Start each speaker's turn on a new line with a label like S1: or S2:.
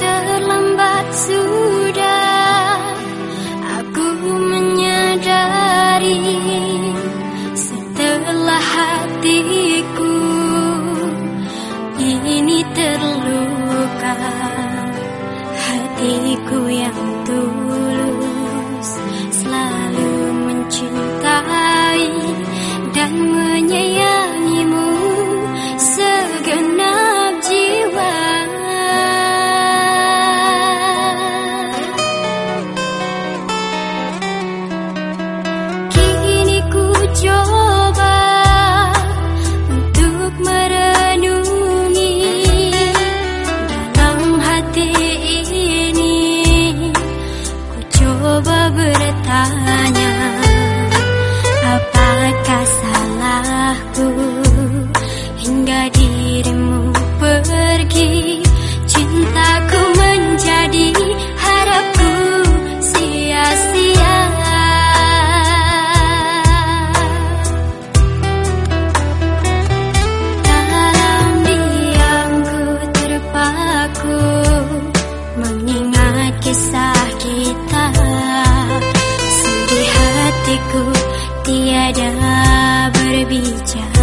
S1: Terlambat sudah aku menyadari setelah hatiku ini terluka. Hatiku yang tulus selalu mencintai dan menyayangi tiada berbicara.